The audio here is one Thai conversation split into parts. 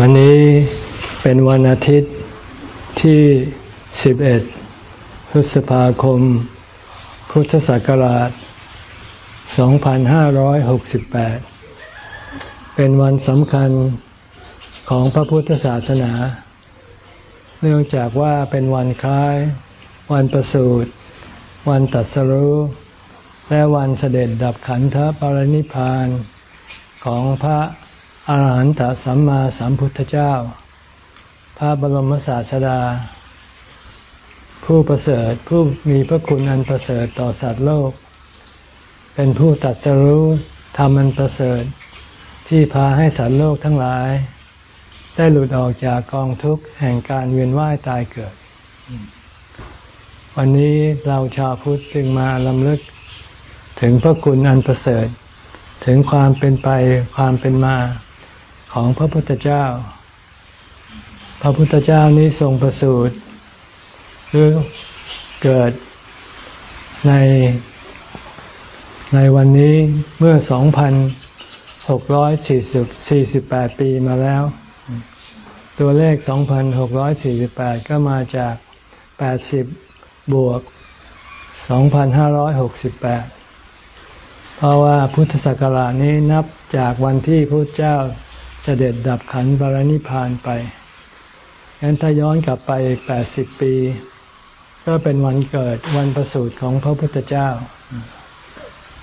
วันนี้เป็นวันอาทิตย์ที่ 11 พฤษภาคม พุทธศักราช 2568 เป็นวันสำคัญของพระพุทธศาสนา เนื่องจากว่าเป็นวันคล้าย วันประสูติวันตัดสรุและวันเสด็จดับขันธปรินิพานของพระอาหารหันตสัมมาสัมพุทธเจ้า พระบรมศาสดา ผู้ประเสริฐผู้มีพระคุณอันประเสริฐต่อสัตว์โลก เป็นผู้ตัดสรู้ทำอันประเสริฐ ที่พาให้สัตว์โลกทั้งหลาย ได้หลุดออกจากกองทุกข์แห่งการเวียนว่ายตายเกิด วันนี้เราชาวพุทธจึงมาลำลึกถึงพระคุณอันประเสริฐถึงความเป็นไปความเป็นมา ของพระพุทธเจ้า พระพุทธเจ้านี้ทรงประสูติหรือเกิดในในวันนี้เมื่อ 2,648 ปีมาแล้ว ตัวเลข 2,648 ก็มาจาก 80 บวก 2,568 เพราะว่าพุทธศักราชนี้นับจากวันที่พระเจ้า เสด็จดับขันบารนิพานไปงั้นถ้าย้อนกลับไปแปดสิบปี ก็เป็นวันเกิดวันประสูติของพระพุทธเจ้า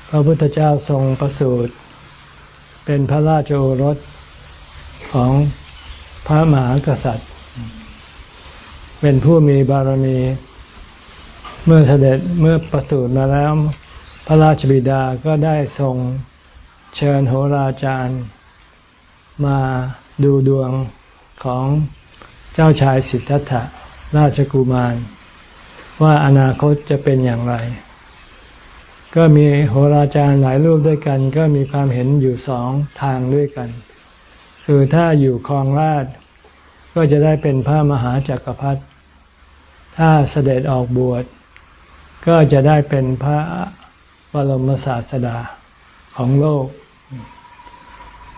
พระพุทธเจ้าทรงประสูติเป็นพระราชโอรสของพระมหากษัตริย์ เป็นผู้มีบารมี เมื่อเสด็จเมื่อประสูติมาแล้ว พระราชบิดาก็ได้ทรงเชิญโหราจารย์ มาดูดวงของเจ้าชายสิทธัตถะราชกุมาร ว่าอนาคตจะเป็นอย่างไร ก็มีโหราจารย์หลายรูปด้วยกัน ก็มีความเห็นอยู่สองทางด้วยกัน คือถ้าอยู่ครองราชก็จะได้เป็นพระมหาจักรพรรดิถ้าเสด็จออกบวช ก็จะได้เป็นพระบรมศาสดาของโลก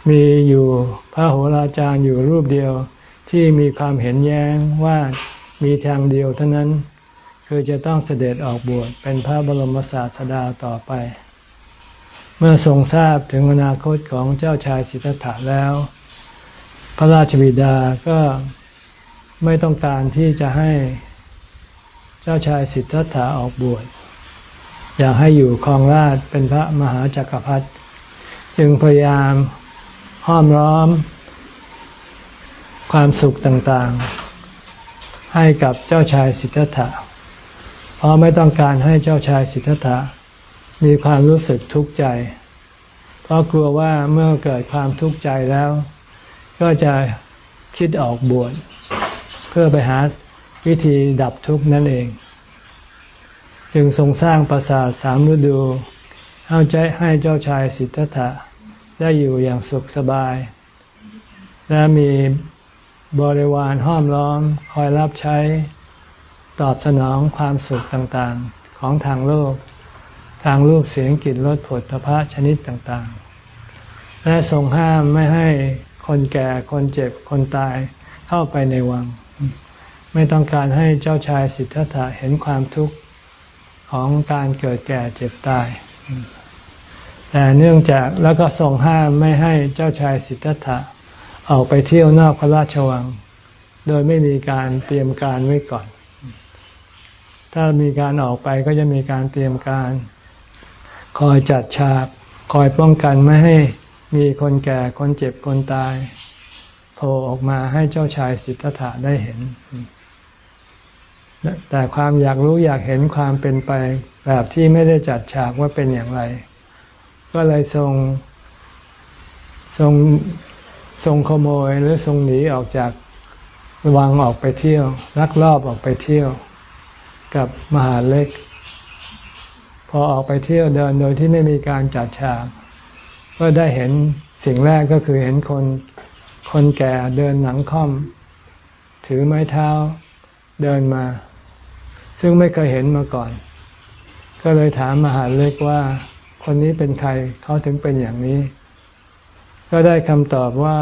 มีอยู่พระโหราจารย์อยู่รูปเดียวที่มีความเห็นแย้งว่ามีทางเดียวเท่านั้น คือจะต้องเสด็จออกบวชเป็นพระบรมศาสดาต่อไป เมื่อทรงทราบถึงอนาคตของเจ้าชายสิทธัตถะแล้ว พระราชบิดาก็ไม่ต้องการที่จะให้เจ้าชายสิทธัตถะออกบวชอยากให้อยู่ครองราชเป็นพระมหาจักรพรรดิจึงพยายาม ห้อมล้อม ความสุขต่างๆ ให้กับเจ้าชายสิทธัตถะเพราะไม่ต้องการให้เจ้าชายสิทธัตถะมีความรู้สึกทุกข์ใจ เพราะกลัวว่าเมื่อเกิดความทุกข์ใจแล้ว ก็จะคิดออกบวชเพื่อไปหาวิธีดับทุกข์นั่นเอง จึงทรงสร้างปราสาทสามฤดู เอาใจให้เจ้าชายสิทธัตถะ ได้อยู่อย่างสุขสบาย และมีบริวารห้อมล้อมคอยรับใช้ตอบสนองความสุขต่างๆของทางโลก ทางรูปเสียงกลิ่นรสผลพระชนิดต่างๆ และทรงห้ามไม่ให้คนแก่คนเจ็บคนตายเข้าไปในวัง ไม่ต้องการให้เจ้าชายสิทธัตถะเห็นความทุกข์ของการเกิดแก่เจ็บตาย แต่เนื่องจากแล้วก็ทรงห้ามไม่ให้เจ้าชายสิทธัตถะออกไปเที่ยวนอกพระราชวัง โดยไม่มีการเตรียมการไว้ก่อน ถ้ามีการออกไปก็จะมีการเตรียมการ คอยจัดฉากคอยป้องกันไม่ให้มีคนแก่คนเจ็บคนตายโผล่ออกมาให้เจ้าชายสิทธัตถะได้เห็น แต่ความอยากรู้อยากเห็นความเป็นไปแบบที่ไม่ได้จัดฉากว่าเป็นอย่างไร ก็เลยทรงทรงทรงขโมยหรือทรงหนีออกจากวังออกไปเที่ยวลักลอบออกไปเที่ยว กับมหาเล็ก พอออกไปเที่ยวเดินโดยที่ไม่มีการจัดฉาก ก็ได้เห็นสิ่งแรกก็คือเห็นคนคนแก่เดินหนังค่อม ถือไม้เท้าเดินมา ซึ่งไม่เคยเห็นมาก่อน ก็เลยถามมหาเล็กว่า คนนี้เป็นใครเขาถึงเป็นอย่างนี้ ก็ได้คำตอบว่า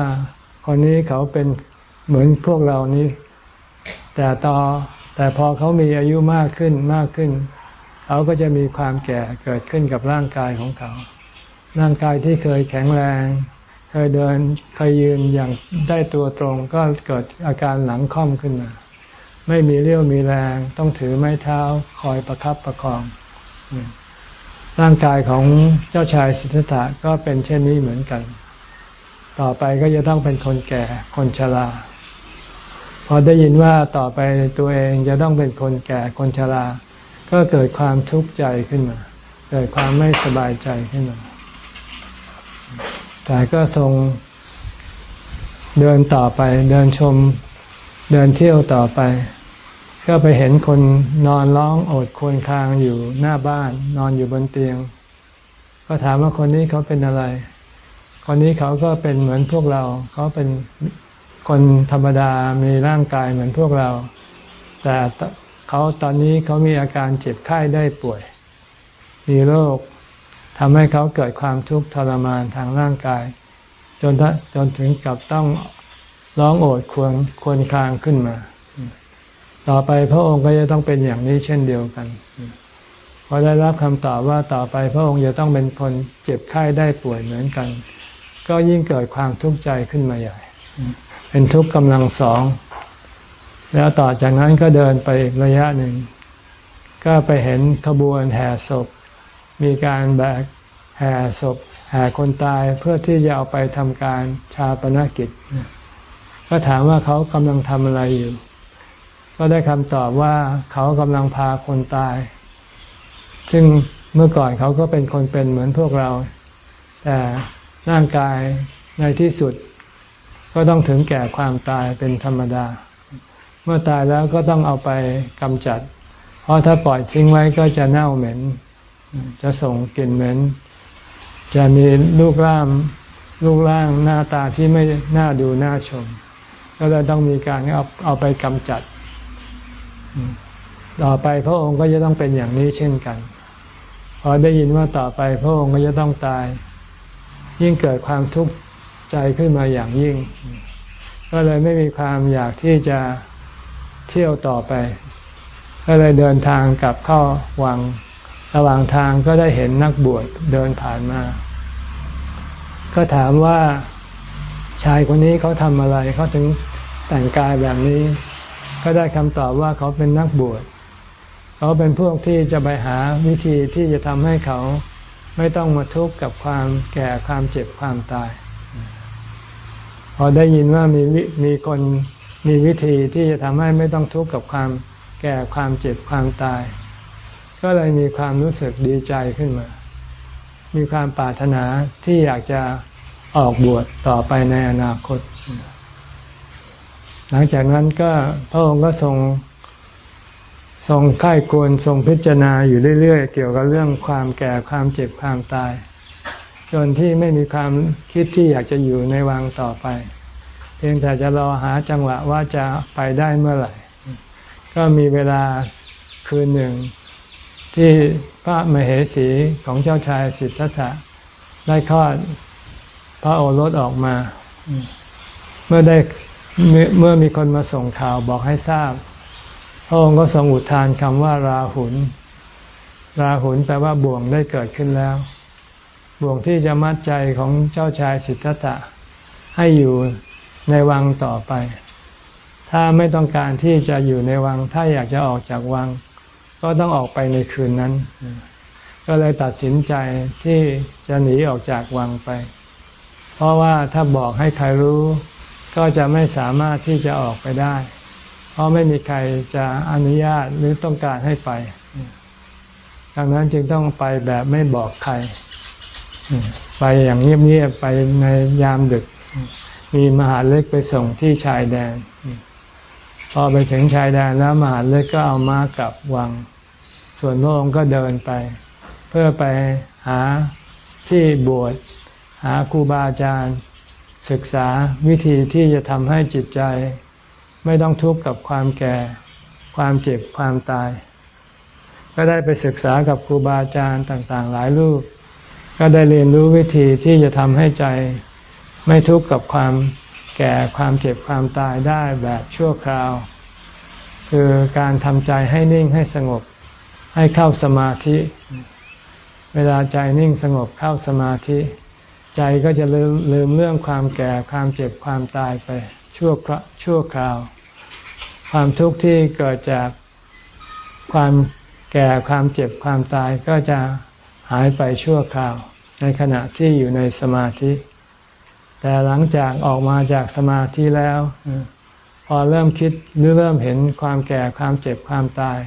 คนนี้เขาเป็นเหมือนพวกเรานี้ แต่ต่อแต่พอเขามีอายุมากขึ้นมากขึ้น เขาก็จะมีความแก่เกิดขึ้นกับร่างกายของเขา ร่างกายที่เคยแข็งแรง เคยเดินเคยยืนอย่างได้ตัวตรง ก็เกิดอาการหลังค่อมขึ้นมา ไม่มีเรี่ยวมีแรง ต้องถือไม้เท้าคอยประครับประคอง ร่างกายของเจ้าชายสิทธัตถะก็เป็นเช่นนี้เหมือนกัน ต่อไปก็จะต้องเป็นคนแก่คนชราพอได้ยินว่าต่อไปตัวเองจะต้องเป็นคนแก่คนชราก็เกิดความทุกข์ใจขึ้นมา เกิดความไม่สบายใจขึ้นมา แต่ก็ทรงเดินต่อไป เดินชม เดินเที่ยวต่อไป ก็ไปเห็นคนนอนร้องโอดครวญคางอยู่หน้าบ้าน นอนอยู่บนเตียง ก็ถามว่าคนนี้เขาเป็นอะไร คนนี้เขาก็เป็นเหมือนพวกเรา เขาเป็นคนธรรมดามีร่างกายเหมือนพวกเรา แต่เขาตอนนี้เขามีอาการเจ็บไข้ได้ป่วย มีโรคทำให้เขาเกิดความทุกข์ทรมานทางร่างกาย จนจนถึงกับต้องร้องโอดควรควรคลางขึ้นมา ต่อไปพระองค์ก็จะต้องเป็นอย่างนี้เช่นเดียวกันพอได้รับคำตอบว่าต่อไปพระองค์จะต้องเป็นคนเจ็บไข้ได้ป่วยเหมือนกัน ก็ยิ่งเกิดความทุกข์ใจขึ้นมาใหญ่ เป็นทุกข์กำลังสอง แล้วต่อจากนั้นก็เดินไปอีกระยะหนึ่ง ก็ไปเห็นขบวนแห่ศพ มีการแบกแห่ศพแห่คนตายเพื่อที่จะเอาไปทำการชาปนกิจ ก็ถามว่าเขากำลังทำอะไรอยู่ ก็ได้คำตอบว่าเขากำลังพาคนตาย ซึ่งเมื่อก่อนเขาก็เป็นคนเป็นเหมือนพวกเรา แต่ร่างกายในที่สุด ก็ต้องถึงแก่ความตายเป็นธรรมดา เมื่อตายแล้วก็ต้องเอาไปกำจัด เพราะถ้าปล่อยทิ้งไว้ก็จะเน่าเหม็น จะส่งกลิ่นเหม็น จะมีลูกร่างลูกร่างหน้าตาที่ไม่น่าดูน่าชม ก็เลยต้องมีการเอาเอาไปกำจัด ต่อไปพระองค์ก็จะต้องเป็นอย่างนี้เช่นกัน พอได้ยินว่าต่อไปพระองค์ก็จะต้องตาย ยิ่งเกิดความทุกข์ใจขึ้นมาอย่างยิ่ง ก็เลยไม่มีความอยากที่จะเที่ยวต่อไป ก็เลยเดินทางกลับเข้าวัง ระหว่างทางก็ได้เห็นนักบวชเดินผ่านมา ก็ถามว่าชายคนนี้เขาทำอะไรเขาถึงแต่งกายแบบนี้ ก็ได้คำตอบว่าเขาเป็นนักบวชเขาเป็นพวกที่จะไปหาวิธีที่จะทำให้เขาไม่ต้องมาทุกข์กับความแก่ความเจ็บความตาย พอได้ยินว่ามีมีคนมีวิธีที่จะทำให้ไม่ต้องทุกข์กับความแก่ความเจ็บความตาย ก็เลยมีความรู้สึกดีใจขึ้นมา มีความปรารถนาที่อยากจะออกบวชต่อไปในอนาคต หลังจากนั้นก็พระองค์ก็ทรงทรงค่ายควรทรงพิจารณาอยู่เรื่อยๆ เกี่ยวกับเรื่องความแก่ความเจ็บความตาย จนที่ไม่มีความคิดที่อยากจะอยู่ในวังต่อไป เพียงแต่จะรอหาจังหวะว่าจะไปได้เมื่อไหร่ ก็มีเวลาคืนหนึ่ง ที่พระมเหสีของเจ้าชายสิทธัตถะได้คลอดพระโอรสออกมา เมื่อได้ เมื่อมีคนมาส่งข่าวบอกให้ทราบ พระองค์ก็ทรงอุทานคำว่าราหุลราหุลแปลว่าบ่วงได้เกิดขึ้นแล้ว บ่วงที่จะมัดใจของเจ้าชายสิทธัตถะให้อยู่ในวังต่อไป ถ้าไม่ต้องการที่จะอยู่ในวัง ถ้าอยากจะออกจากวัง ก็ต้องออกไปในคืนนั้น ก็เลยตัดสินใจที่จะหนีออกจากวังไป เพราะว่าถ้าบอกให้ใครรู้ ก็จะไม่สามารถที่จะออกไปได้ เพราะไม่มีใครจะอนุญาตหรือต้องการให้ไป ดังนั้นจึงต้องไปแบบไม่บอกใคร ไปอย่างเงียบๆไปในยามดึก มีมหาเล็กไปส่งที่ชายแดน พอไปถึงชายแดนแล้วมหาเล็กก็เอามากลับวัง ส่วนพระองค์ก็เดินไป เพื่อไปหาที่บวชหาครูบาอาจารย์ ศึกษาวิธีที่จะทำให้จิตใจ ไม่ต้องทุกข์กับความแก่ ความเจ็บความตาย ก็ได้ไปศึกษากับครูบาอาจารย์ต่าง ๆ หลายรูป ก็ได้เรียนรู้วิธีที่จะทำให้ใจ ไม่ทุกข์กับความแก่ความเจ็บความตายได้แบบชั่วคราว คือการทำใจให้นิ่งให้สงบ ให้เข้าสมาธิ เวลาใจนิ่งสงบเข้าสมาธิ ใจก็จะลืมลืมเรื่องความแก่ความเจ็บความตายไปชั่วชั่วคราว ความทุกข์ที่เกิดจากความแก่ความเจ็บความตายก็จะหายไปชั่วคราว ในขณะที่อยู่ในสมาธิ แต่หลังจากออกมาจากสมาธิแล้ว พอเริ่มคิดหรือเริ่มเห็นความแก่ความเจ็บความตาย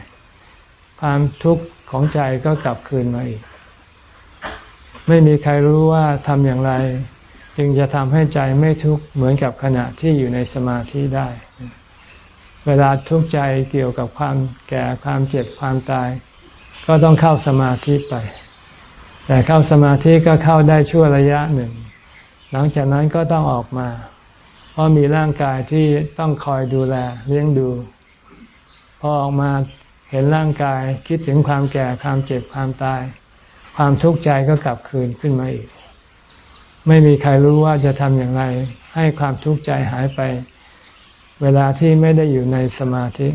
ความทุกข์ของใจก็กลับคืนมาอีก ไม่มีใครรู้ว่าทำอย่างไร จึงจะทำให้ใจไม่ทุกข์เหมือนกับขณะที่อยู่ในสมาธิได้ เวลาทุกข์ใจเกี่ยวกับความแก่ความเจ็บความตาย ก็ต้องเข้าสมาธิไป แต่เข้าสมาธิก็เข้าได้ชั่วระยะหนึ่ง หลังจากนั้นก็ต้องออกมา เพราะมีร่างกายที่ต้องคอยดูแลเลี้ยงดู พอออกมาเห็นร่างกายคิดถึงความแก่ความเจ็บความตาย ความทุกข์ใจก็กลับคืนขึ้นมาอีก ไม่มีใครรู้ว่าจะทำอย่างไร ให้ความทุกข์ใจหายไป เวลาที่ไม่ได้อยู่ในสมาธิ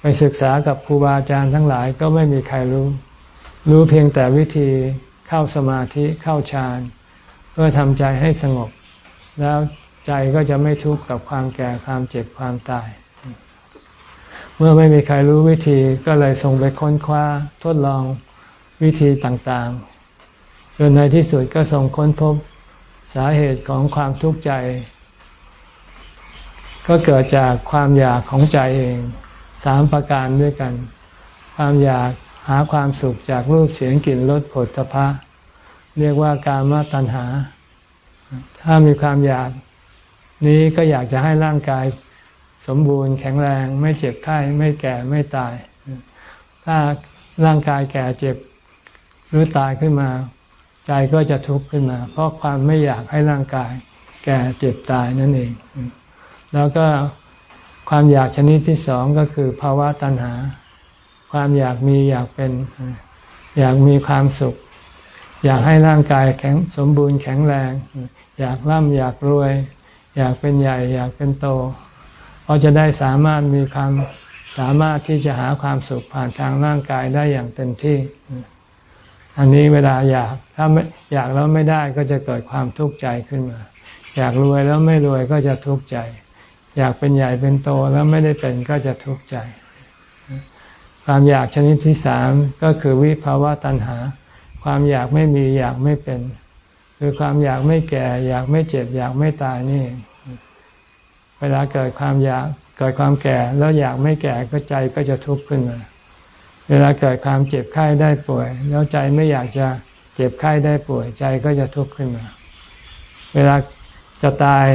ไปศึกษากับครูบาอาจารย์ทั้งหลายก็ไม่มีใครรู้ รู้เพียงแต่วิธีเข้าสมาธิเข้าฌานเพื่อทำใจให้สงบ แล้วใจก็จะไม่ทุกข์กับความแก่ความเจ็บความตาย เมื่อไม่มีใครรู้วิธีก็เลยส่งไปค้นคว้าทดลอง วิธีต่างๆ จนในที่สุดก็ส่งค้นพบสาเหตุของความทุกข์ใจ ก็เกิดจากความอยากของใจเองสามประการด้วยกัน ความอยากหาความสุขจากรูปเสียงกลิ่นรสผลตภะเรียกว่าการมตัณหา ถ้ามีความอยากนี้ก็อยากจะให้ร่างกายสมบูรณ์แข็งแรง ไม่เจ็บไข้ไม่แก่ไม่ตาย ถ้าร่างกายแก่เจ็บ หรือตายขึ้นมา ใจก็จะทุกข์ขึ้นมา เพราะความไม่อยากให้ร่างกาย แก่เจ็บตายนั่นเอง แล้วก็ความอยากชนิดที่สองก็คือภาวะตัณหา ความอยากมีอยากเป็น อยากมีความสุข อยากให้ร่างกายแข็งสมบูรณ์แข็งแรง อยากร่ำอยากรวย อยากเป็นใหญ่ อยากเป็นโตเพราะจะได้สามารถมีความสามารถที่จะหาความสุขผ่านทางร่างกายได้อย่างเต็มที่ อันนี้เวลาอยากถ้าไม่อยากแล้วไม่ได้ก็จะเกิดความทุกข์ใจขึ้นมา อยากรวยแล้วไม่รวยก็จะทุกข์ใจ อยากเป็นใหญ่เป็นโตแล้วไม่ได้เป็นก็จะทุกข์ใจ ความอยากชนิดที่สามก็คือวิภาวะตัณหา ความอยากไม่มีอยากไม่เป็น คือความอยากไม่แก่ อยากไม่เจ็บ อยากไม่ตายนี่ เวลาเกิดความอยากเกิดความแก่แล้วอยากไม่แก่ก็ใจก็จะทุกข์ขึ้นมา เวลาเกิดความเจ็บไข้ได้ป่วย แล้วใจไม่อยากจะเจ็บไข้ได้ป่วย ใจก็จะทุกข์ขึ้นมา เวลาจะตาย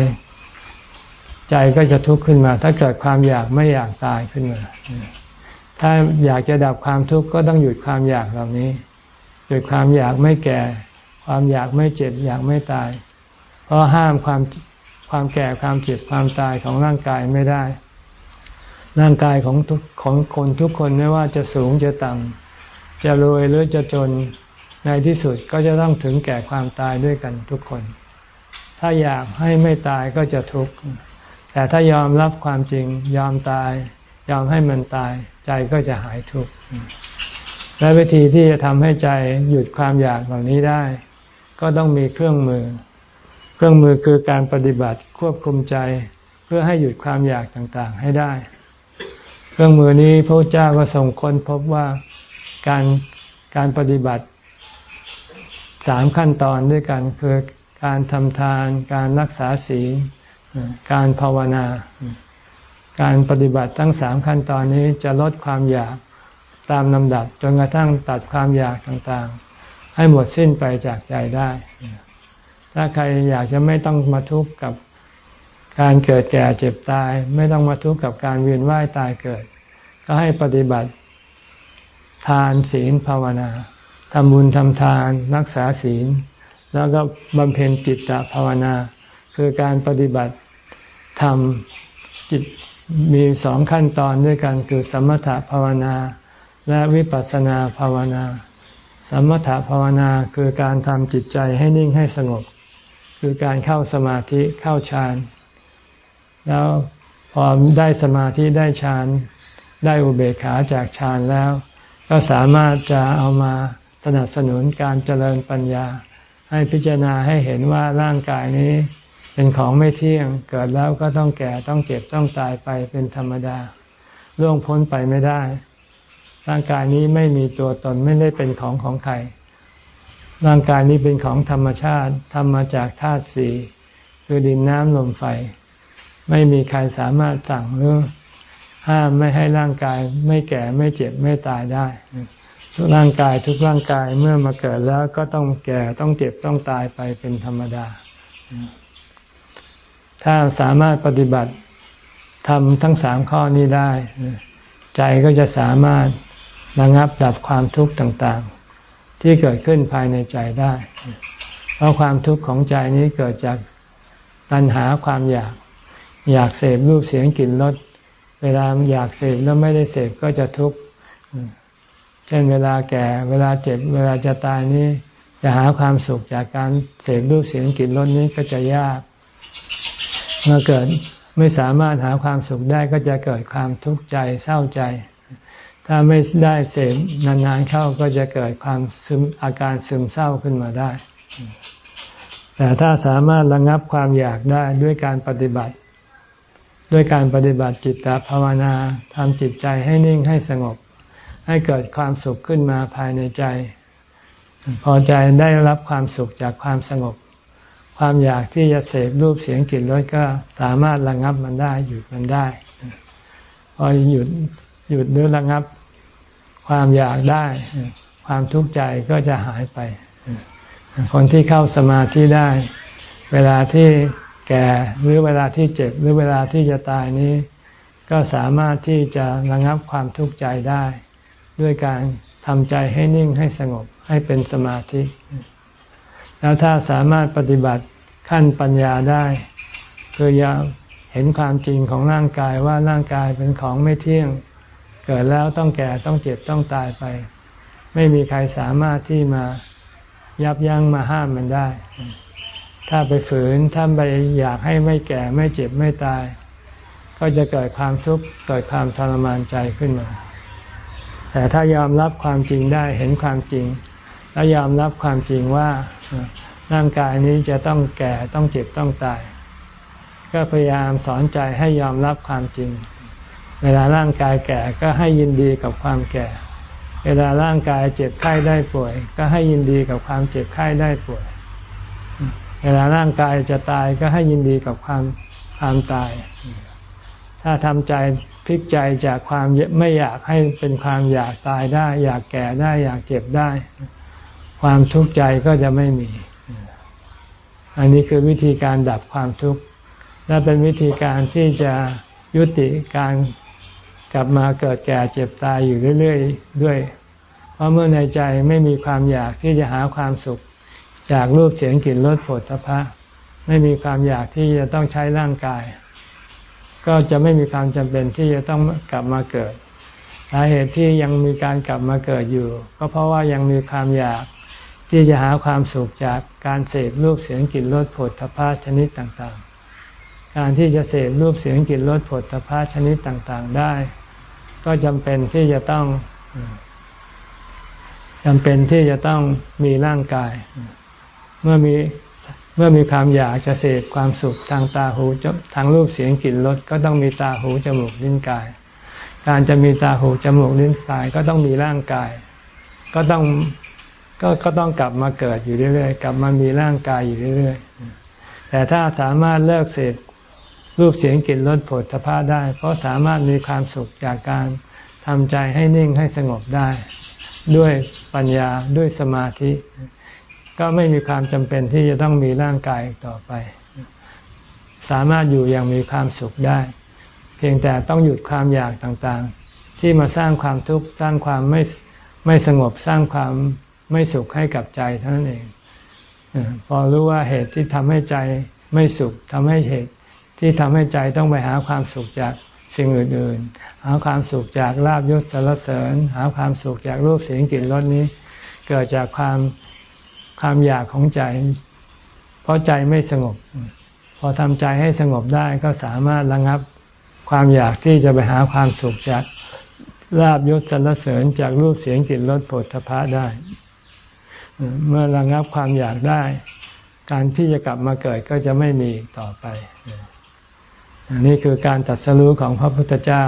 ใจก็จะทุกข์ขึ้นมา ถ้าเกิดความอยากไม่อยากตายขึ้นมา ถ้าอยากจะดับความทุกข์ก็ต้องหยุดความอยากเหล่านี้ หยุดความอยากไม่แก่ ความอยากไม่เจ็บ อยากไม่ตาย เพราะห้ามความความแก่ความเจ็บความตายของร่างกายไม่ได้ ร่างกายของทุกของคนทุกคนไม่ว่าจะสูงจะต่ำจะรวยหรือจะจนในที่สุดก็จะต้องถึงแก่ความตายด้วยกันทุกคน ถ้าอยากให้ไม่ตายก็จะทุกข์ แต่ถ้ายอมรับความจริงยอมตาย ยอมให้มันตาย ใจก็จะหายทุกข์ และวิธีที่จะทำให้ใจหยุดความอยากเหล่านี้ได้ ก็ต้องมีเครื่องมือ เครื่องมือคือการปฏิบัติควบคุมใจ เพื่อให้หยุดความอยากต่างๆให้ได้ เครื่องมือนี้พระเจ้าก็ทรงค้นพบว่าการการปฏิบัติสามขั้นตอนด้วยกันคือการทำทาน การรักษาศีลการภาวนา การปฏิบัติทั้งสามขั้นตอนนี้จะลดความอยากตามลำดับจนกระทั่งตัดความอยากต่างๆ ให้หมดสิ้นไปจากใจได้ ถ้าใครอยากจะไม่ต้องมาทุกข์กับ การเกิดแก่เจ็บตายไม่ต้องมาทุกข์กับการเวียนว่ายตายเกิด ก็ให้ปฏิบัติ ทานศีลภาวนาทำบุญทำทาน รักษาศีล แล้วก็บำเพ็ญจิตตภาวนา คือการปฏิบัติทำจิตมีสองขั้นตอนด้วยกันคือสมถภาวนา และวิปัสสนาภาวนา สมถภาวนาคือการทำจิตใจให้นิ่งให้สงบ คือการเข้าสมาธิเข้าฌาน แล้วพอได้สมาธิได้ฌานได้อุเบกขาจากฌานแล้ว ก็สามารถจะเอามาสนับสนุนการเจริญปัญญา ให้พิจารณาให้เห็นว่าร่างกายนี้เป็นของไม่เที่ยงเกิดแล้วก็ต้องแก่ต้องเจ็บต้องตายไปเป็นธรรมดาล่วงพ้นไปไม่ได้ ร่างกายนี้ไม่มีตัวตนไม่ได้เป็นของของใคร ร่างกายนี้เป็นของธรรมชาติทำมาจากธาตุสี่คือดินน้ำลมไฟ ไม่มีใครสามารถสั่งหรือห้ามไม่ให้ร่างกาย ไม่แก่ไม่เจ็บไม่ตายได้ทุกร่างกายทุกร่างกายเมื่อมาเกิดแล้วก็ต้องแก่ต้องเจ็บต้องตายไปเป็นธรรมดา ถ้าสามารถปฏิบัติทำทั้งสามข้อนี้ได้ ใจก็จะสามารถระงับดับความทุกข์ต่างๆ ที่เกิดขึ้นภายในใจได้ เพราะความทุกข์ของใจนี้เกิดจากตัณหาความอยาก อยากเสพรูปเสียงกลิ่นรสเวลาอยากเสพแล้วไม่ได้เสพก็จะทุกข์เช่นเวลาแก่ เวลาเจ็บ เวลาจะตายนี้ จะหาความสุขจากการเสพรูปเสียงกลิ่นรสนี้ก็จะยาก เมื่อเกิดไม่สามารถหาความสุขได้ก็จะเกิดความทุกข์ใจเศร้าใจ ถ้าไม่ได้เสพนานๆเข้าก็จะเกิดความซึมอาการซึมเศร้าขึ้นมาได้ แต่ถ้าสามารถระงับความอยากได้ด้วยการปฏิบัติ ด้วยการปฏิบัติจิตตภาวนาทำจิตใจให้นิ่งให้สงบ ให้เกิดความสุขขึ้นมาภายในใจ พอใจได้รับความสุขจากความสงบ ความอยากที่จะเสพรูปเสียงกลิ่นรสก็สามารถระงับมันได้หยุดมันได้ พอหยุดหยุดหรือระงับ ความอยากได้ ความทุกข์ใจก็จะหายไป คนที่เข้าสมาธิได้ เวลาที่ แก่หรือเวลาที่เจ็บหรือเวลาที่จะตายนี้ ก็สามารถที่จะระงับความทุกข์ใจได้ ด้วยการทำใจให้นิ่งให้สงบให้เป็นสมาธิ แล้วถ้าสามารถปฏิบัติขั้นปัญญาได้คืออยากเห็นความจริงของร่างกายว่าร่างกายเป็นของไม่เที่ยง เกิดแล้วต้องแก่ต้องเจ็บต้องตายไป ไม่มีใครสามารถที่มายับยั้งมาห้ามมันได้ ถ้าไปฝืนถ้าไปอยากให้ไม่แก่ไม่เจ็บไม่ตาย ก็จะเกิดความทุกข์เกิดความทรมานใจขึ้นมา แต่ถ้ายอมรับความจริงได้เห็นความจริง แล้วยอมรับความจริงว่าร่างกายนี้จะต้องแก่ต้องเจ็บต้องตาย ก็พยายามสอนใจให้ยอมรับความจริง เวลาร่างกายแก่ก็ให้ยินดีกับความแก่ เวลาร่างกายเจ็บไข้ได้ป่วย ก็ให้ยินดีกับความเจ็บไข้ได้ป่วย ลาร่างกายจะตายก็ให้ยินดีกับความความตาย ถ้าทำใจพลิกใจจากความไม่อยากให้เป็นความอยากตายได้ อยากแก่ได้อยากเจ็บได้ ความทุกข์ใจก็จะไม่มี อันนี้คือวิธีการดับความทุกข์และเป็นวิธีการที่จะยุติการกลับมาเกิดแก่เจ็บตายอยู่เรื่อยๆด้วย เพราะเมื่อในใจไม่มีความอยากที่จะหาความสุข จากรูปเสียงกลิ่นรสผลพะไม่มีความอยากที่จะต้องใช้ร่างกาย ก็จะไม่มีความจำเป็นที่จะต้องกลับมาเกิดสาเหตุที่ยังมีการกลับมาเกิดอยู่ ก็เพราะว่ายังมีความอยากที่จะหาความสุขจากการเสพรูปเสียงกลิ่นรสผลทพะชนิดต่างๆ การที่จะเสพรูปเสียงกลิ่นรสผลทพะชนิดต่างๆได้ ก็จำเป็นที่จะต้องจำเป็นที่จะต้องมีร่างกาย เมื่อมีเมื่อมีความอยากจะเสพความสุขทางตาหูจทางรูปเสียงกลิ่นรสก็ต้องมีตาหูจมูกลิ้นกาย การจะมีตาหูจมูกลิ้นกายก็ต้องมีร่างกาย ก็ต้องก็ก็ต้องกลับมาเกิดอยู่เรื่อยๆ กลับมามีร่างกายอยู่เรื่อยๆ แต่ถ้าสามารถเลิกเสพรูปเสียงกลิ่นรสผลสะพาได้ เพราะสามารถมีความสุขจากการทำใจให้นิ่งให้สงบได้ ด้วยปัญญาด้วยสมาธิ ก็ไม่มีความจำเป็นที่จะต้องมีร่างกายต่อไป สามารถอยู่อย่างมีความสุขได้ เพียงแต่ต้องหยุดความอยากต่างๆ ที่มาสร้างความทุกข์สร้างความไม่ไม่สงบสร้างความไม่สุขให้กับใจเท่านั้นเองพอรู้ว่าเหตุที่ทำให้ใจไม่สุขทำให้เหตุที่ทำให้ใจต้องไปหาความสุขจากสิ่งอื่นๆ หาความสุขจากลาบยศสารเสริญ หาความสุขจากรูปเสียงกลิ่นรสนี้ เกิดจากความ ความอยากของใจ เพราะใจไม่สงบ พอทำใจให้สงบได้ก็สามารถระงับความอยากที่จะไปหาความสุขจากลาบยศสรรเสริญจากรูปเสียงกลิ่นรสผลพะได้ เมื่อระงับความอยากได้ การที่จะกลับมาเกิดก็จะไม่มีต่อไปนี่คือการตัดสรู้ของพระพุทธเจ้า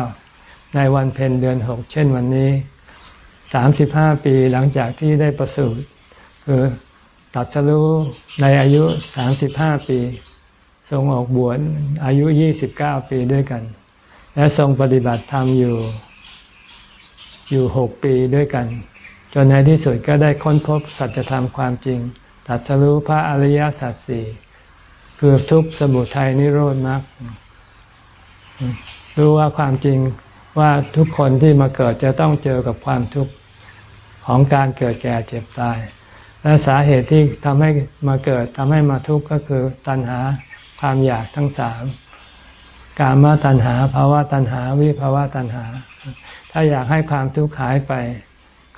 ในวันเพ็ญเดือนหกเช่นวันนี้สามสิบห้าปีหลังจากที่ได้ประสูติคือ ตัดสรู้ในอายุสามสิบห้าปี ทรงออกบวชอายุยี่สิบเก้าปีด้วยกัน และทรงปฏิบัติธรรมอยู่ อยู่หกปีด้วยกัน จนในที่สุดก็ได้ค้นพบสัจธรรมความจริง ตัดสรู้พระอริยสัจสี่คือทุกสมุทัยนิโรธมรรครู้ว่าความจริงว่าทุกคนที่มาเกิดจะต้องเจอกับความทุกข์ของการเกิดแก่เจ็บตาย และสาเหตุที่ทำให้มาเกิดทำให้มาทุกข์ก็คือตัณหาความอยากทั้งสามกามาตัณหาภาวะตัณหา วิภาวะตัณหา ถ้าอยากให้ความทุกข์หายไป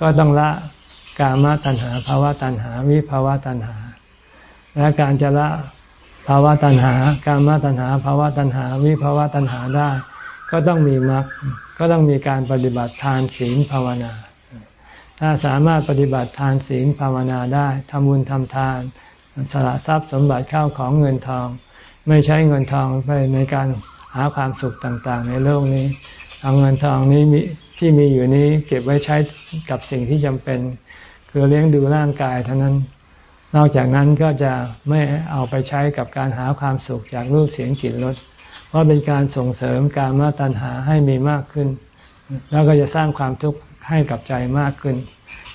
ก็ต้องละกามาตัณหาภาวะตัณหา วิภาวะตัณหา และการจะละภาวะตัณหา การมาตัณหาภาวะตัณหา วิภาวะตัณหาได้ ก็ต้องมีมรรคก็ต้องมีการปฏิบัติทานศีลภาวนา ถ้าสามารถปฏิบัติทานศีลภาวนาได้ทำบุญทำทาน สละทรัพย์สมบัติเข้าของเงินทอง ไม่ใช้เงินทองไปในการหาความสุขต่างๆ ในโลกนี้ เอาเงินทองนี้ที่มีอยู่นี้เก็บไว้ใช้กับสิ่งที่จำเป็น คือเลี้ยงดูร่างกายเท่านั้น นอกจากนั้นก็จะไม่เอาไปใช้กับการหาความสุขจากรูปเสียงกลิ่นรสเพราะเป็นการส่งเสริมการมาตัญหาให้มีมากขึ้น แล้วก็จะสร้างความทุกข์ ให้กับใจมากขึ้น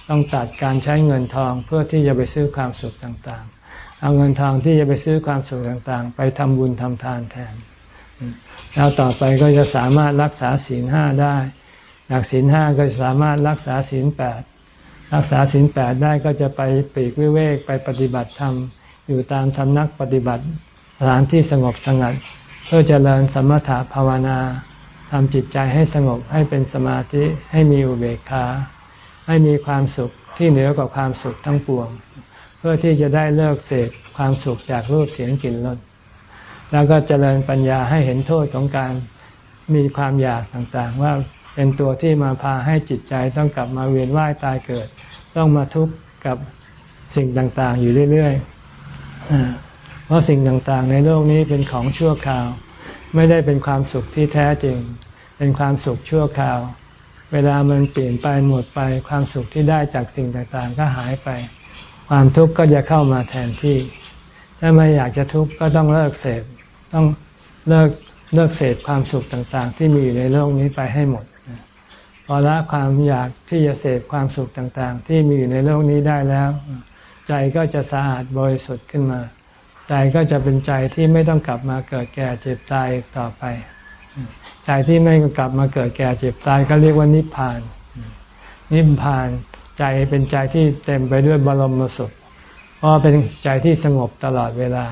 ต้องตัดการใช้เงินทองเพื่อที่จะไปซื้อความสุขต่างๆ เอาเงินทองที่จะไปซื้อความสุขต่างๆ ไปทำบุญทำทานแทน แล้วต่อไปก็จะสามารถรักษาศีลห้าได้ จากศีลห้าก็สามารถรักษาศีลแปดรักษาศีลแปดได้ก็จะไปปีกวิเวกไปปฏิบัติธรรมอยู่ตามสำนักปฏิบัติสถานที่สงบสงัด เพื่อจเจริญสมถะภาวนา ทำจิตใจให้สงบให้เป็นสมาธิให้มีอุเบกขา ให้มีความสุขที่เหนือกว่าความสุขทั้งปวง เพื่อที่จะได้เลิกเสพความสุขจากรูปเสียงกลิ่นรสแล้วก็เจริญปัญญาให้เห็นโทษของการมีความอยากต่างๆ ว่าเป็นตัวที่มาพาให้จิตใจต้องกลับมาเวียนว่ายตายเกิด ต้องมาทุกข์กับสิ่งต่างๆ อยู่เรื่อยๆเพราะสิ่งต่างๆ ในโลกนี้เป็นของชั่วคราว ไม่ได้เป็นความสุขที่แท้จริง เป็นความสุขชั่วคราว เวลามันเปลี่ยนไปหมดไป ความสุขที่ได้จากสิ่งต่างๆ ก็หายไป ความทุกข์ก็จะเข้ามาแทนที่ ถ้าไม่อยากจะทุกข์ก็ต้องเลิกเสพ ต้องเลิกเลิกเสพความสุขต่างๆ ที่มีอยู่ในโลกนี้ไปให้หมดพอละความอยากที่จะเสพความสุขต่างๆ ที่มีอยู่ในโลกนี้ได้แล้ว ใจก็จะสะอาดบริสุทธิ์ขึ้นมา ใจก็จะเป็นใจที่ไม่ต้องกลับมาเกิดแก่เจ็บตายต่อไป ใจที่ไม่กลับมาเกิดแก่เจ็บตายก็เรียกว่านิพพาน นิพพานใจเป็นใจที่เต็มไปด้วยบรมสุข เพราะเป็นใจที่สงบตลอดเวลา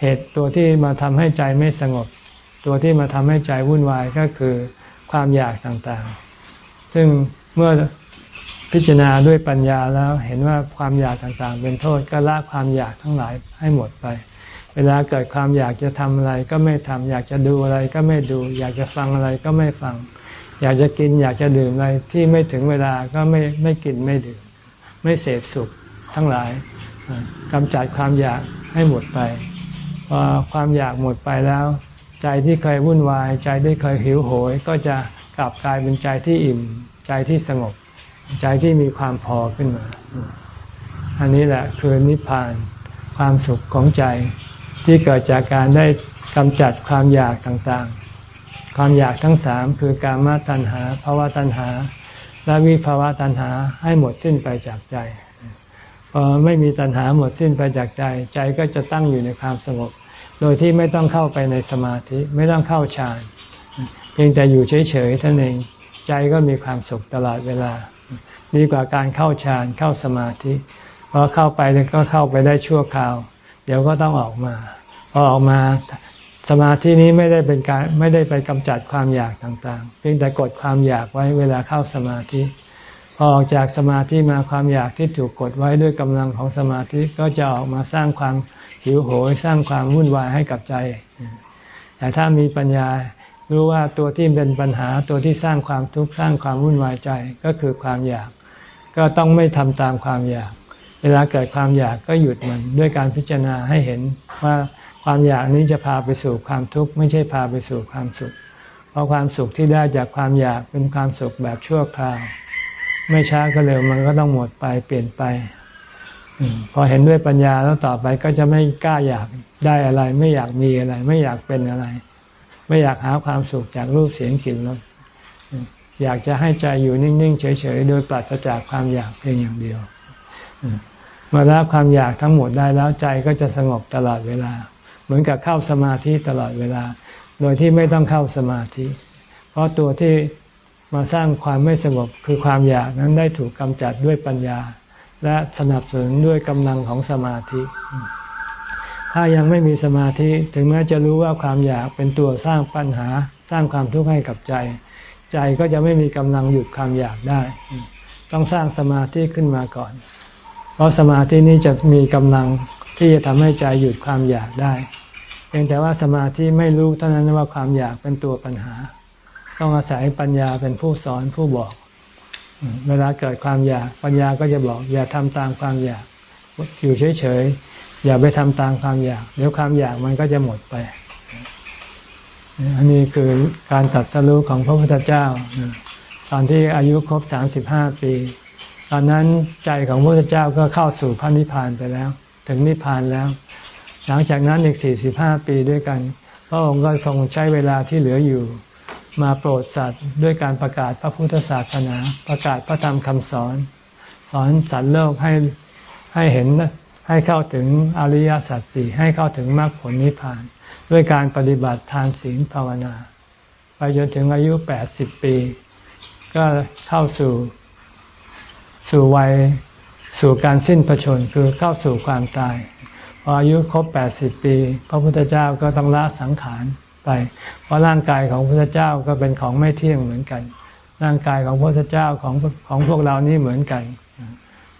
เหตุตัวที่มาทำให้ใจไม่สงบ ตัวที่มาทำให้ใจวุ่นวายก็คือความอยากต่างๆ ซึ่งเมื่อ พิจารณาด้วยปัญญาแล้วเห็นว่าความอยากต่างๆ เป็นโทษก็ละความอยากทั้งหลายให้หมดไป เวลาเกิดความอยากจะทำอะไรก็ไม่ทำอยากจะดูอะไรก็ไม่ดู อยากจะฟังอะไรก็ไม่ฟัง อยากจะกินอยากจะดื่มอะไรที่ไม่ถึงเวลาก็ไม่ไม่กินไม่ดื่ม ไม่เสพสุขทั้งหลายกำจัดความอยากให้หมดไปพอความอยากหมดไปแล้ว ใจที่เคยวุ่นวาย ใจที่เคยหิวโหย ก็จะกลับกลายเป็นใจที่อิ่ม ใจที่สงบ ใจที่มีความพอขึ้นมา อันนี้แหละคือนิพพานความสุขของใจที่เกิดจากการได้กำจัดความอยากต่างๆ ความอยากทั้งสามคือการมาตัณหาภาวะตัณหา และวิภาวะตัณหาให้หมดสิ้นไปจากใจพอไม่มีตัณหาหมดสิ้นไปจากใจ ใจก็จะตั้งอยู่ในความสงบ โดยที่ไม่ต้องเข้าไปในสมาธิไม่ต้องเข้าฌานเพียงแต่อยู่เฉยๆท่านเองใจก็มีความสุขตลอดเวลา ดีกว่าการเข้าฌานเข้าสมาธิพอเข้าไปก็เข้าไปได้ชั่วคราว เดี๋ยวก็ต้องออกมาพอออกมาสมาธินี้ไม่ได้เป็นการไม่ได้ไปกำจัดความอยากต่างๆ เพียงแต่กดความอยากไว้เวลาเข้าสมาธิ พอออกจากสมาธิมาความอยากที่ถูกกดไว้ด้วยกำลังของสมาธิก็จะออกมาสร้างความหิวโหยสร้างความวุ่นวายให้กับใจ แต่ถ้ามีปัญญารู้ว่าตัวที่เป็นปัญหาตัวที่สร้างความทุกข์สร้างความวุ่นวายใจก็คือความอยาก ก็ต้องไม่ทำตามความอยาก เวลาเกิดความอยากก็หยุดมันด้วยการพิจารณาให้เห็นว่าความอยากนี้จะพาไปสู่ความทุกข์ ไม่ใช่พาไปสู่ความสุข เพราะความสุขที่ได้จากความอยากเป็นความสุขแบบชั่วคราว ไม่ช้าก็เร็วมันก็ต้องหมดไปเปลี่ยนไปพอเห็นด้วยปัญญาแล้วต่อไปก็จะไม่กล้าอยากได้อะไร ไม่อยากมีอะไร ไม่อยากเป็นอะไร ไม่อยากหาความสุขจากรูปเสียงกลิ่นรส อยากจะให้ใจอยู่นิ่งๆ เฉยๆ โดยปราศจากความอยากเพียงอย่างเดียวเมื่อรับความอยากทั้งหมดได้แล้วใจก็จะสงบตลอดเวลา เหมือนกับเข้าสมาธิตลอดเวลา โดยที่ไม่ต้องเข้าสมาธิ เพราะตัวที่มาสร้างความไม่สงบคือความอยากนั้นได้ถูกกำจัดด้วยปัญญา และสนับสนุนด้วยกำลังของสมาธิ ถ้ายังไม่มีสมาธิถึงแม้จะรู้ว่าความอยากเป็นตัวสร้างปัญหาสร้างความทุกข์ให้กับใจ ใจก็จะไม่มีกำลังหยุดความอยากได้ ต้องสร้างสมาธิขึ้นมาก่อน เพราะสมาธินี้จะมีกำลังที่จะทำให้ใจหยุดความอยากได้เพียงแต่ว่าสมาธิไม่รู้เท่านั้นว่าความอยากเป็นตัวปัญหา ต้องอาศัยปัญญาเป็นผู้สอนผู้บอก เวลาเกิดความอยากปัญญาก็จะบอก อย่าทำตามความอยากอยู่เฉยๆอย่าไปทำตามความอยาก เดี๋ยวความอยากมันก็จะหมดไป อันนี้คือการตัดสรุปของพระพุทธเจ้า ตอนที่อายุครบสามสิบห้าปี ตอนนั้นใจของพระพุทธเจ้าก็เข้าสู่พระนิพพานไปแล้ว ถึงนิพพานแล้ว หลังจากนั้นอีกสี่สิบห้าปีด้วยกัน พระองค์ก็ทรงใช้เวลาที่เหลืออยู่ มาโปรดสัตว์ด้วยการประกาศพระพุทธศาสนา ประกาศพระธรรมคำสอน สอนสัตว์โลกให้ให้เห็นให้เข้าถึงอริยสัจสี่ให้เข้าถึงมรรคผลนิพพาน ด้วยการปฏิบัติทานศีลภาวนา ไปจนถึงอายุแปดสิบปี ก็เข้าสู่ สู่วัยสู่การสิ้นพระชนคือเข้าสู่ความตาย พออายุครบแปดสิบปี พระพุทธเจ้าก็ต้องละสังขารไป เพราะร่างกายของพระพุทธเจ้าก็เป็นของไม่เที่ยงเหมือนกัน ร่างกายของพระพุทธเจ้าของของพวกเรานี่เหมือนกัน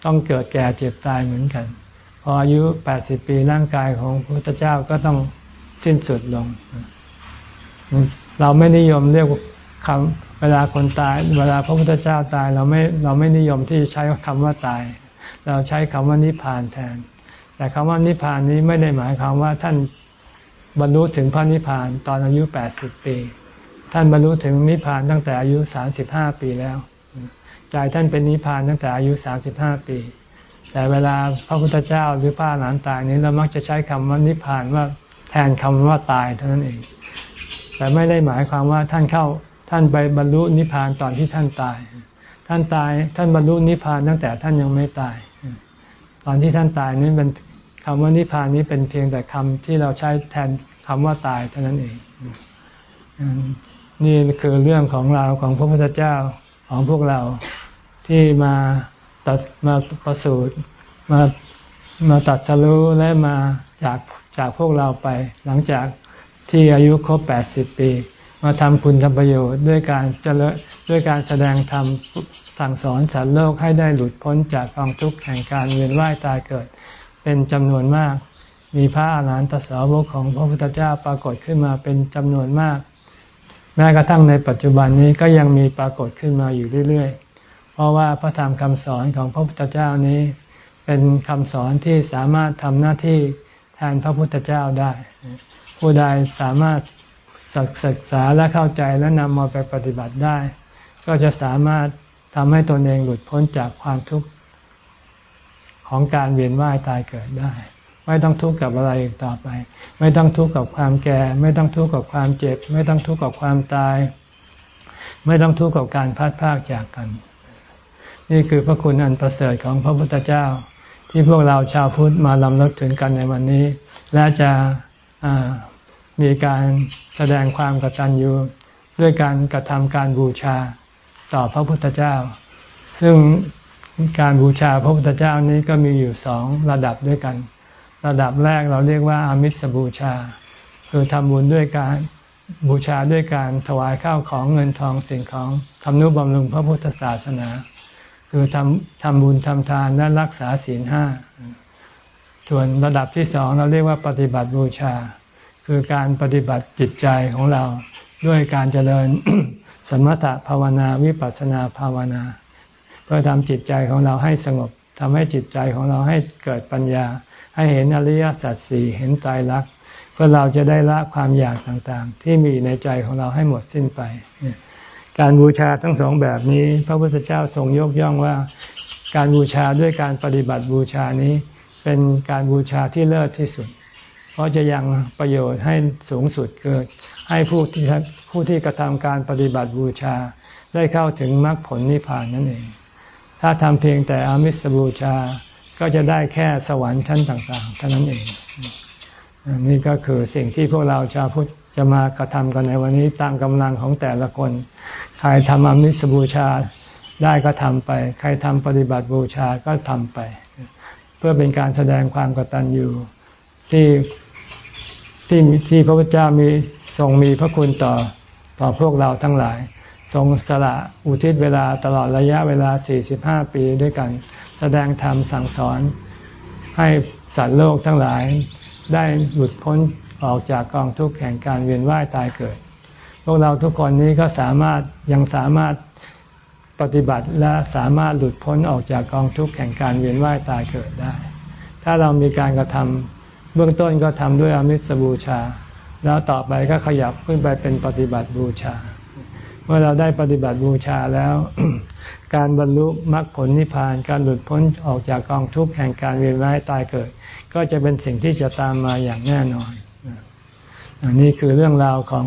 ต้องเกิดแก่เจ็บตายเหมือนกัน พออายุแปดสิบปีร่างกายของพระพุทธเจ้าก็ต้อง สิ้นสุดลง เราไม่นิยมเรียกคำเวลาคนตาย เวลาพระพุทธเจ้าตาย เราไม่เราไม่นิยมที่ใช้คำว่าตาย เราใช้คำว่านิพพานแทน แต่คำว่านิพพานนี้ไม่ได้หมายความว่าท่านบรรลุถึงพระนิพพานตอนอายุแปดสิบปี ท่านบรรลุถึงนิพพานตั้งแต่อายุสามสิบห้าปีแล้วใจท่านเป็นนิพพานตั้งแต่อายุสามสิบห้าปี แต่เวลาพระพุทธเจ้าหรือพระหลานตายนี้เรามักจะใช้คำว่านิพพานว่า แทนคำว่าตายเท่านั้นเอง แต่ไม่ได้หมายความว่าท่านเข้าท่านไปบรรลุนิพพานตอนที่ท่านตาย ท่านตายท่านบรรลุนิพพานตั้งแต่ท่านยังไม่ตาย ตอนที่ท่านตายนี้เป็นคำว่านิพพานนี้เป็นเพียงแต่คำที่เราใช้แทนคำว่าตายเท่านั้นเอง นี่คือเรื่องของเราของพระพุทธเจ้าของพวกเราที่มาตัดมาประสูติมา มาตัดสรู้และมาจากจากพวกเราไป หลังจากที่อายุครบแปดสิบปี มาทำคุณทำประโยชน์ด้วยการเจริญด้วยการแสดงธรรมสั่งสอนสัตว์โลกให้ได้หลุดพ้นจากกองทุกข์แห่งการเวียนว่ายตายเกิด เป็นจำนวนมาก มีพระอาหารหันตสาวกของพระพุทธเจ้าปรากฏขึ้นมาเป็นจำนวนมาก แม้กระทั่งในปัจจุบันนี้ก็ยังมีปรากฏขึ้นมาอยู่เรื่อยๆ เพราะว่าพระธรรมคำสอนของพระพุทธเจ้านี้ เป็นคำสอนที่สามารถทำหน้าที่แทนพระพุทธเจ้าได้ ผู้ใดสามารถศึกษาและเข้าใจและนำมาไปปฏิบัติได้ ก็จะสามารถทำให้ตนเองหลุดพ้นจากความทุกข์ของการเวียนว่ายตายเกิดได้ ไม่ต้องทุกข์กับอะไรอีกต่อไป ไม่ต้องทุกข์กับความแก่ ไม่ต้องทุกข์กับความเจ็บ ไม่ต้องทุกข์กับความตาย ไม่ต้องทุกข์กับการพัดพากจากกัน นี่คือพระคุณอันประเสริฐของพระพุทธเจ้า ที่พวกเราชาวพุทธมาลำลึกถึงกันในวันนี้ และจะมีการแสดงความกตัญญูด้วยการกระทำการบูชาต่อพระพุทธเจ้า ซึ่งการบูชาพระพุทธเจ้านี้ก็มีอยู่สองระดับด้วยกัน ระดับแรกเราเรียกว่าอามิสบูชา คือทำบุญด้วยการบูชาด้วยการถวายข้าวของเงินทองสิ่งของทำนุบำรุงพระพุทธศาสนา คือทำทำบุญทำทานและรักษาศีลห้าส่วนระดับที่สองเราเรียกว่าปฏิบัติบูชา คือการปฏิบัติจิตใจของเราด้วยการเจริญสมถะภาวนาวิปัสสนาภาวนา เพื่อทำจิตใจของเราให้สงบทำให้จิตใจของเราให้เกิดปัญญา ให้เห็นอริยสัจสี่เห็นตายรักเพื่อเราจะได้ละความอยากต่างๆ ที่มีในใจของเราให้หมดสิ้นไป การบูชาทั้งสองแบบนี้ พระพุทธเจ้าทรงยกย่องว่า การบูชาด้วยการปฏิบัติบูชานี้ เป็นการบูชาที่เลิศที่สุด เพราะจะยังประโยชน์ให้สูงสุดเกิดให้ผู้ที่ผู้ที่กระทำการปฏิบัติบูชาได้เข้าถึงมรรคผลนิพพานนั่นเอง ถ้าทำเพียงแต่อามิสบูชา ก็จะได้แค่สวรรค์ชั้นต่างๆเท่านั้นเองนี่ก็คือสิ่งที่พวกเราชาวพุทธจะมากระทำกันในวันนี้ตามกำลังของแต่ละคน ใครทำอามิสบูชาได้ก็ทำไป ใครทำปฏิบัติบูชาก็ทำไป เพื่อเป็นการแสดงความกตัญญูที่ที่ที่พระพุทธเจ้ามีทรงมีพระคุณต่อต่อพวกเราทั้งหลาย ทรงสละอุทิศเวลาตลอดระยะเวลา 45 ปีด้วยกัน แสดงธรรมสั่งสอน ให้สัตว์โลกทั้งหลายได้หลุดพ้นออกจากกองทุกข์แห่งการเวียนว่ายตายเกิด วกเราทุกคนนี้ก็สามารถยังสามารถปฏิบัติและสามารถหลุดพ้นออกจากกองทุกข์แห่งการเวียนว่ายตายเกิดได้ ถ้าเรามีการกระทำเบื้องต้นก็ทำด้วยอมิสบูชา แล้วต่อไปก็ขยับขึ้นไปเป็นปฏิบัติบูชา เมื่อเราได้ปฏิบัติบูชาแล้ว การบรรลุมรรคผลนิพพานการหลุดพ้นออกจากกองทุกข์แห่งการเวียนว่ายตายเกิด ก็จะเป็นสิ่งที่จะตามมาอย่างแน่นอนอันนี้คือเรื่องราวของ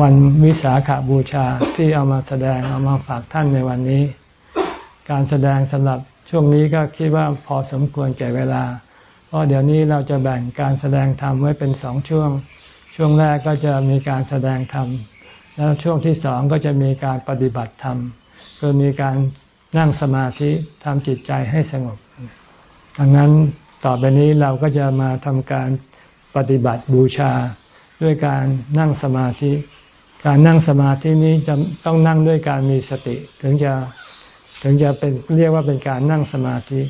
วันวิสาขาบูชาที่เอามาแสดงเอามาฝากท่านในวันนี้ การแสดงสำหรับช่วงนี้ก็คิดว่าพอสมควรแก่เวลา เพราะเดี๋ยวนี้เราจะแบ่งการแสดงธรรมไว้เป็นสองช่วง ช่วงแรกก็จะมีการแสดงธรรม แล้วช่วงที่สองก็จะมีการปฏิบัติธรรมคือมีการนั่งสมาธิทำจิตใจให้สงบ ดังนั้นต่อไปนี้เราก็จะมาทำการปฏิบัติบูชาด้วยการนั่งสมาธิ การนั่งสมาธินี้จะต้องนั่งด้วยการมีสติ ถึงจะถึงจะเป็นเรียกว่าเป็นการนั่งสมาธิ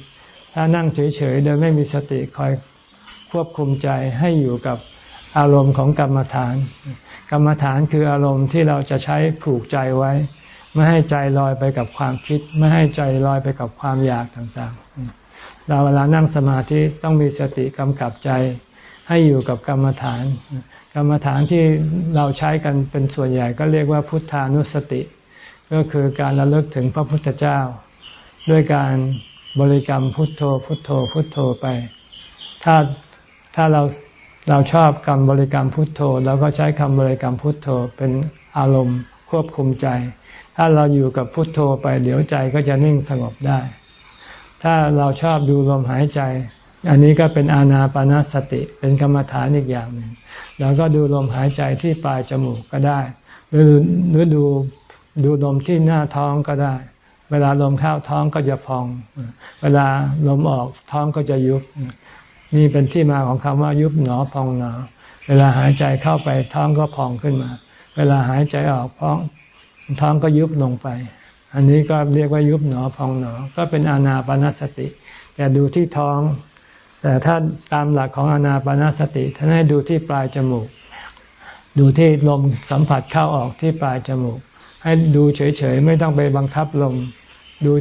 ถ้านั่งเฉยๆโดยไม่มีสติคอยควบคุมใจให้อยู่กับอารมณ์ของกรรมฐาน กรรมฐานคืออารมณ์ที่เราจะใช้ผูกใจไว้ ไม่ให้ใจลอยไปกับความคิด ไม่ให้ใจลอยไปกับความอยากต่างๆ เราเวลานั่งสมาธิต้องมีสติกำกับใจ ให้อยู่กับกรรมฐาน กรรมฐานที่เราใช้กันเป็นส่วนใหญ่ก็เรียกว่าพุทธานุสติ ก็คือการระลึกถึงพระพุทธเจ้า ด้วยการบริกรรมพุทโธพุทโธพุทโธไป ถ้าถ้าเราเราชอบคำบริกรรมพุทโธเราก็ใช้คำบริกรรมพุทโธเป็นอารมณ์ควบคุมใจ ถ้าเราอยู่กับพุทโธไปเดี๋ยวใจก็จะนิ่งสงบได้ ถ้าเราชอบดูลมหายใจ อันนี้ก็เป็นอานาปนาสติ เป็นกรรมฐานอีกอย่างหนึ่งเราก็ดูลมหายใจที่ปลายจมูกก็ได้ หรือหรือดูดูลมที่หน้าท้องก็ได้ เวลาลมเข้าท้องก็จะพอง เวลาลมออกท้องก็จะยุบ นี่เป็นที่มาของคำว่ายุบหนอพองหนอ เวลาหายใจเข้าไปท้องก็พองขึ้นมา เวลาหายใจออกพองท้องก็ยุบลงไป อันนี้ก็เรียกว่ายุบหนอพองหนอ ก็เป็นอานาปนสติ แต่ดูที่ท้อง แต่ถ้าตามหลักของอนาปนาสติท่านให้ดูที่ปลายจมูก ดูที่ลมสัมผัสเข้าออกที่ปลายจมูก ให้ดูเฉยๆไม่ต้องไปบังคับลม ดู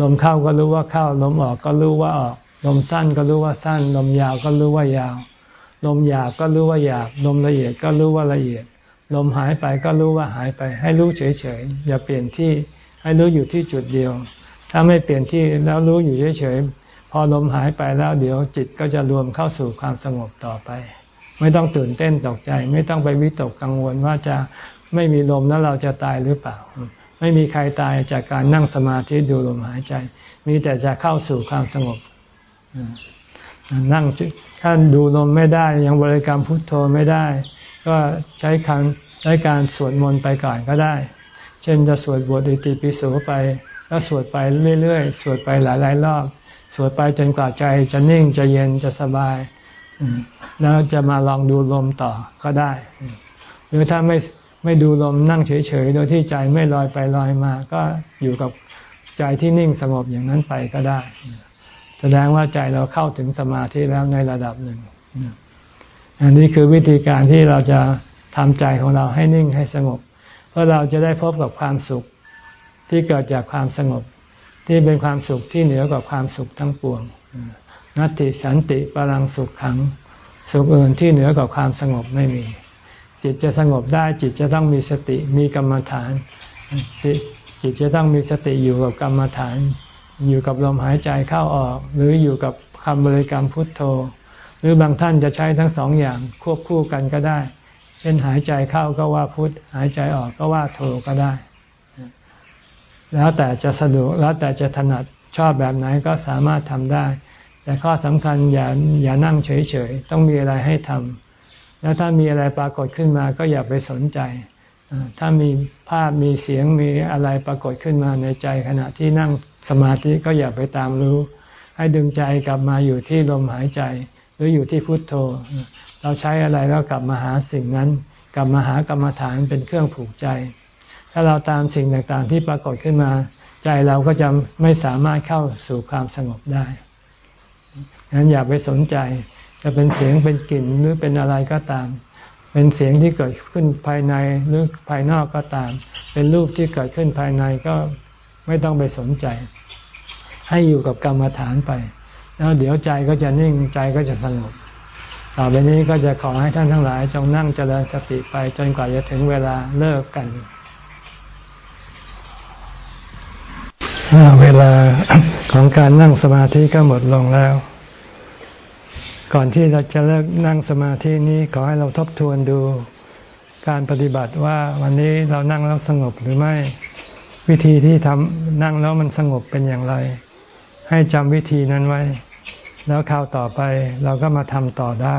ลมเข้าก็รู้ว่าเข้าลมออกก็รู้ว่าออก ลมสั้นก็รู้ว่าสั้น ลมยาวก็รู้ว่ายาว ลมหยาบก็รู้ว่าหยาบ ลมละเอียดก็รู้ว่าละเอียด ลมหายไปก็รู้ว่าหายไป ให้รู้เฉยๆอย่าเปลี่ยนที่ให้รู้อยู่ที่จุดเดียว ถ้าไม่เปลี่ยนที่แล้วรู้อยู่เฉยๆ พอลมหายไปแล้วเดี๋ยวจิตก็จะรวมเข้าสู่ความสงบต่อไป ไม่ต้องตื่นเต้นตกใจ ไม่ต้องไปวิตกกังวลว่าจะไม่มีลมแล้วเราจะตายหรือเปล่า ไม่มีใครตายจากการนั่งสมาธิดูลมหายใจ มีแต่จะเข้าสู่ความสงบนั่งท่าดูลมไม่ได้ยังบริกรรมพุทโธไม่ได้ ก็ใช้คำใช้การสวดมนต์ไปก่อนก็ได้ เช่นจะสวดบทอิติปิโสไป ก็สวดไปเรื่อยๆ สวดไปหลายๆรอบ สวดไปจนกว่าใจจะนิ่งจะเย็นจะสบายแล้วจะมาลองดูลมต่อก็ได้ หรือถ้าไม่ไม่ดูลมนั่งเฉยๆ โดยที่ใจไม่ลอยไปลอยมา ก็อยู่กับใจที่นิ่งสงบอย่างนั้นไปก็ได้ แสดงว่าใจเราเข้าถึงสมาธิแล้วในระดับหนึ่ง อันนี้คือวิธีการที่เราจะทำใจของเราให้นิ่งให้สงบ เพราะเราจะได้พบกับความสุขที่เกิดจากความสงบ ที่เป็นความสุขที่เหนือกว่าความสุขทั้งปวงนัตติสันติปรังสุขขัง สุขอื่นที่เหนือกว่าความสงบไม่มี จิตจะสงบได้จิตจะต้องมีสติมีกรรมฐาน จิตจะต้องมีสติอยู่กับกรรมฐาน อยู่กับลมหายใจเข้าออก หรืออยู่กับคำบริกรรมพุทโธ หรือบางท่านจะใช้ทั้งสองอย่างควบคู่กันก็ได้ เช่นหายใจเข้าก็ว่าพุทหายใจออกก็ว่าโธก็ได้ แล้วแต่จะสะดวกแล้วแต่จะถนัดชอบแบบไหนก็สามารถทำได้ แต่ข้อสำคัญอย่าอย่านั่งเฉยๆ ต้องมีอะไรให้ทำแล้วถ้ามีอะไรปรากฏขึ้นมาก็อย่าไปสนใจ ถ้ามีภาพมีเสียงมีอะไรปรากฏขึ้นมาในใจ ขณะที่นั่งสมาธิก็อย่าไปตามรู้ ให้ดึงใจกลับมาอยู่ที่ลมหายใจ หรืออยู่ที่พุทโธ เราใช้อะไรแล้วกลับมาหาสิ่งนั้น กลับมาหากรรมฐานเป็นเครื่องผูกใจ ถ้าเราตามสิ่งต่างๆ ที่ปรากฏขึ้นมา ใจเราก็จะไม่สามารถเข้าสู่ความสงบได้ฉะนั้นอย่าไปสนใจ จะเป็นเสียงเป็นกลิ่นหรือเป็นอะไรก็ตาม เป็นเสียงที่เกิดขึ้นภายในหรือภายนอกก็ตาม เป็นรูปที่เกิดขึ้นภายในก็ไม่ต้องไปสนใจ ให้อยู่กับกรรมฐานไป แล้วเดี๋ยวใจก็จะนิ่งใจก็จะสงบต่อไปนี้ก็จะขอให้ท่านทั้งหลาย จงนั่งเจริญสติไปจนกว่าจะถึงเวลาเลิกกัน เวลาของการนั่งสมาธิก็หมดลงแล้ว ก่อนที่เราจะเลิกนั่งสมาธินี้ขอให้เราทบทวนดูการปฏิบัติว่าวันนี้เรานั่งแล้วสงบหรือไม่ วิธีที่ทำนั่งแล้วมันสงบเป็นอย่างไร ให้จำวิธีนั้นไว้ แล้วคราวต่อไปเราก็มาทำต่อได้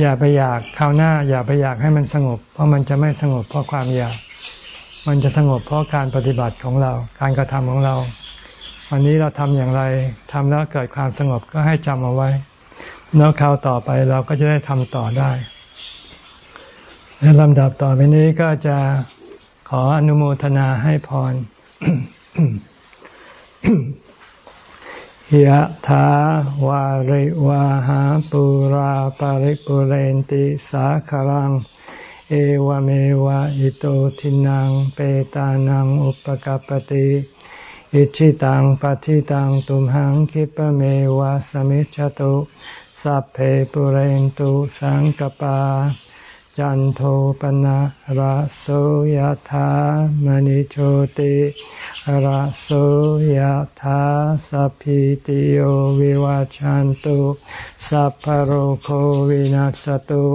อย่าไปอยากคราวหน้า อย่าไปอยากให้มันสงบ เพราะมันจะไม่สงบเพราะความอยาก มันจะสงบเพราะการปฏิบัติของเรา การกระทำของเรา วันนี้เราทำอย่างไรทำแล้วเกิดความสงบก็ให้จำเอาไว้ แล้วคราวต่อไปเราก็จะได้ทำต่อได้ในลำดับต่อไปนี้ก็จะขออนุโมทนาให้พรยะถาวาริวาหาปุราปาริปุเรนติสาคารัง เอวเมวะอิโตทินังเปตานังอุปกปติอิชิตังปฏิตังตุมหังคิปเมวะสมิจฉตุสัพเพปุเรนตุสังกปา จันโทปนะระโสยธามณิโชติระโสยธาสัพพิติโยวิวาจันตุสัพพโรโควินัสตุ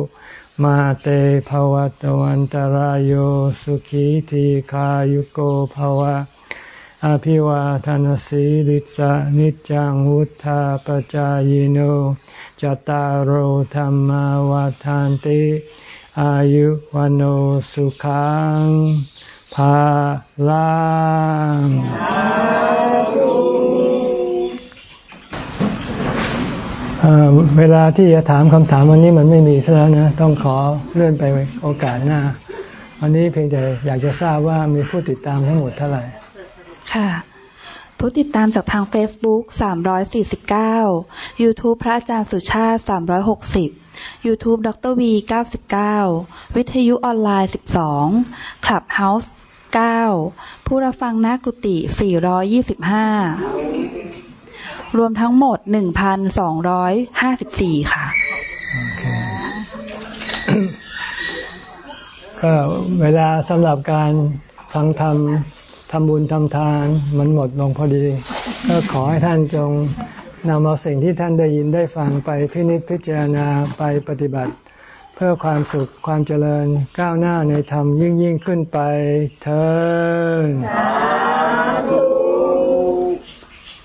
มาเตภวัตวันตารโยสุขีทีขายุโกภวะ อภิวาทานสีลิสานิจังวุธาปจายโนจตารโหธรรมวาทานติ อายุวันโอสุขังภาลัง เวลาที่จะถามคำถามวันนี้มันไม่มีซะแล้วนะ ต้องขอเลื่อนไปโอกาสหน้า วันนี้เพียงแต่อยากจะทราบว่ามีผู้ติดตามทั้งหมดเท่าไหร่ ค่ะ ผู้ติดตามจากทาง Facebook 349 YouTube พระอาจารย์สุชาติ 360 YouTube ดร V 99 วิทยุออนไลน์ 12 Clubhouse 9 ผู้รับฟังนักกุฏิ425 รวมทั้งหมด1,254ค่ะก็เวลาสำหรับการฟังธรรมทำบุญทำทานมันหมดลงพอดี ก็ขอให้ท่านจงนำเอาสิ่งที่ท่านได้ยินได้ฟังไปพินิจพิจารณาไปปฏิบัติ เพื่อความสุขความเจริญก้าวหน้าในธรรมยิ่งยิ่งขึ้นไปเถิด